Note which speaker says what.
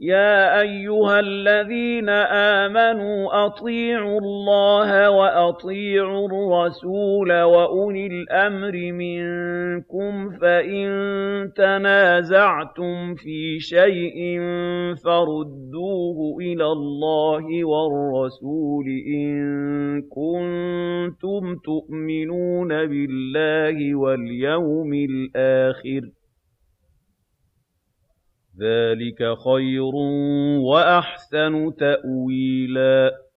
Speaker 1: يَا أَيُّهَا الَّذِينَ آمَنُوا أَطِيعُوا اللَّهَ وَأَطِيعُوا الرَّسُولَ وَأُولِي الْأَمْرِ مِنكُمْ ۖ فَإِن تَنَازَعْتُمْ فِي شَيْءٍ فَرُدُّوهُ إِلَى اللَّهِ وَالرَّسُولِ إِن كُنتُمْ تُؤْمِنُونَ بِاللَّهِ وَالْيَوْمِ الْآخِرِ ۚ ذَٰلِكَ خَيْرٌ وَأَحْسَنُ تَأْوِيلًا